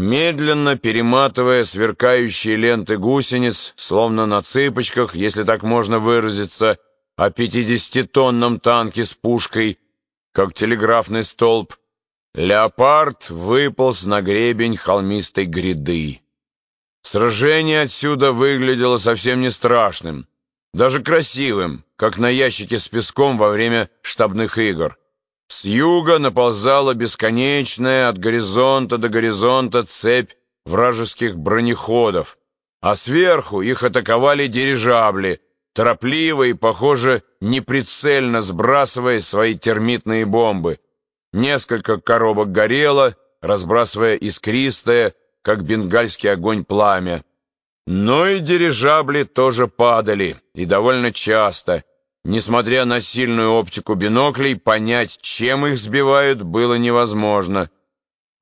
медленно перематывая сверкающие ленты гусениц, словно на цыпочках, если так можно выразиться, о пятидесятитонном танке с пушкой, как телеграфный столб, леопард выполз на гребень холмистой гряды. Сражение отсюда выглядело совсем не страшным, даже красивым, как на ящике с песком во время штабных игр. С юга наползала бесконечная от горизонта до горизонта цепь вражеских бронеходов, а сверху их атаковали дирижабли, торопливо и, похоже, неприцельно сбрасывая свои термитные бомбы. Несколько коробок горело, разбрасывая искристое, как бенгальский огонь, пламя. Но и дирижабли тоже падали, и довольно часто. Несмотря на сильную оптику биноклей, понять, чем их сбивают, было невозможно.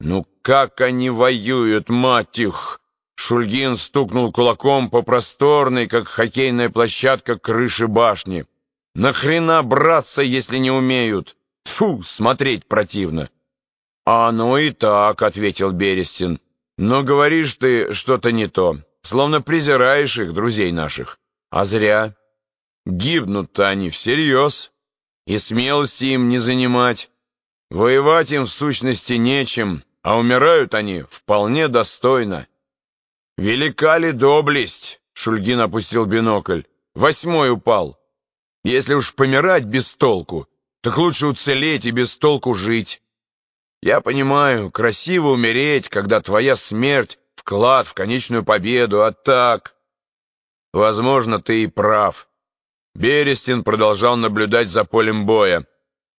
«Ну как они воюют, мать их!» Шульгин стукнул кулаком по просторной, как хоккейная площадка, крыши башни. «Нахрена браться, если не умеют? Фу, смотреть противно!» «А ну и так», — ответил Берестин. «Но говоришь ты что-то не то, словно презираешь их, друзей наших. А зря. Гибнут-то они всерьез, и смелости им не занимать. Воевать им в сущности нечем, а умирают они вполне достойно». «Велика ли доблесть?» — Шульгин опустил бинокль. «Восьмой упал. Если уж помирать без толку, так лучше уцелеть и без толку жить. Я понимаю, красиво умереть, когда твоя смерть — вклад в конечную победу, а так...» «Возможно, ты и прав». Берестин продолжал наблюдать за полем боя.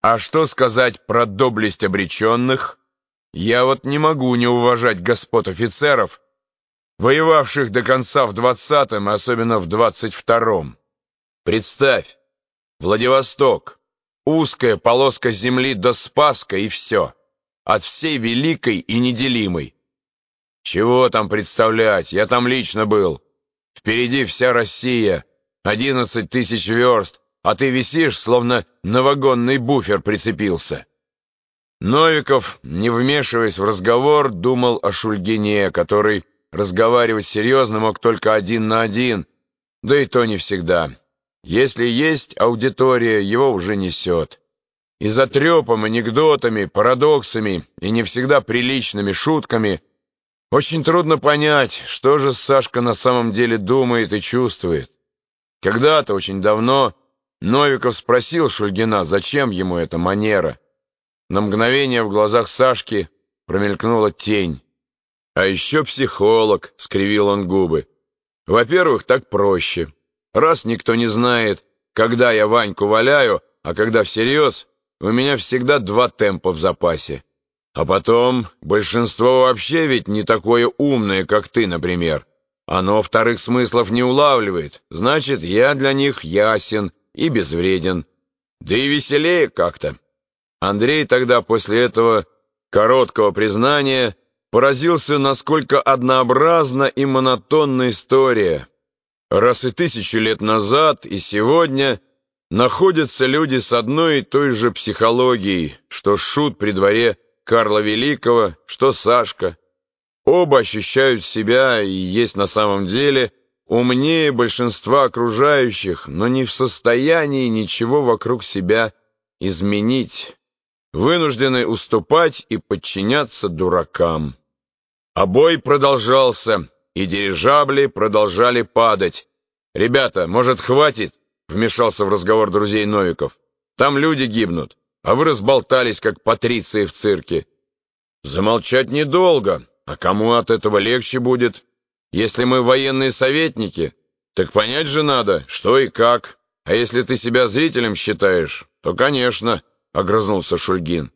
«А что сказать про доблесть обреченных? Я вот не могу не уважать господ офицеров, воевавших до конца в двадцатом, особенно в двадцать втором. Представь, Владивосток, узкая полоска земли до Спаска и все, от всей великой и неделимой. Чего там представлять, я там лично был. Впереди вся Россия, одиннадцать тысяч верст, а ты висишь, словно на вагонный буфер прицепился. Новиков, не вмешиваясь в разговор, думал о Шульгине, который Разговаривать серьезно мог только один на один, да и то не всегда. Если есть аудитория, его уже несет. И за трепом, анекдотами, парадоксами и не всегда приличными шутками очень трудно понять, что же Сашка на самом деле думает и чувствует. Когда-то, очень давно, Новиков спросил Шульгина, зачем ему эта манера. На мгновение в глазах Сашки промелькнула тень. А еще психолог, скривил он губы. Во-первых, так проще. Раз никто не знает, когда я Ваньку валяю, а когда всерьез, у меня всегда два темпа в запасе. А потом, большинство вообще ведь не такое умное, как ты, например. Оно вторых смыслов не улавливает, значит, я для них ясен и безвреден. Да и веселее как-то. Андрей тогда после этого короткого признания поразился, насколько однообразна и монотонна история. Раз и тысячу лет назад, и сегодня находятся люди с одной и той же психологией, что Шут при дворе Карла Великого, что Сашка. Оба ощущают себя и есть на самом деле умнее большинства окружающих, но не в состоянии ничего вокруг себя изменить, вынуждены уступать и подчиняться дуракам. А бой продолжался, и дирижабли продолжали падать. «Ребята, может, хватит?» — вмешался в разговор друзей Новиков. «Там люди гибнут, а вы разболтались, как патриции в цирке». «Замолчать недолго, а кому от этого легче будет? Если мы военные советники, так понять же надо, что и как. А если ты себя зрителем считаешь, то, конечно», — огрызнулся Шульгин.